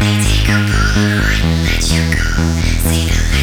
They take a Polaroid, let you go, see the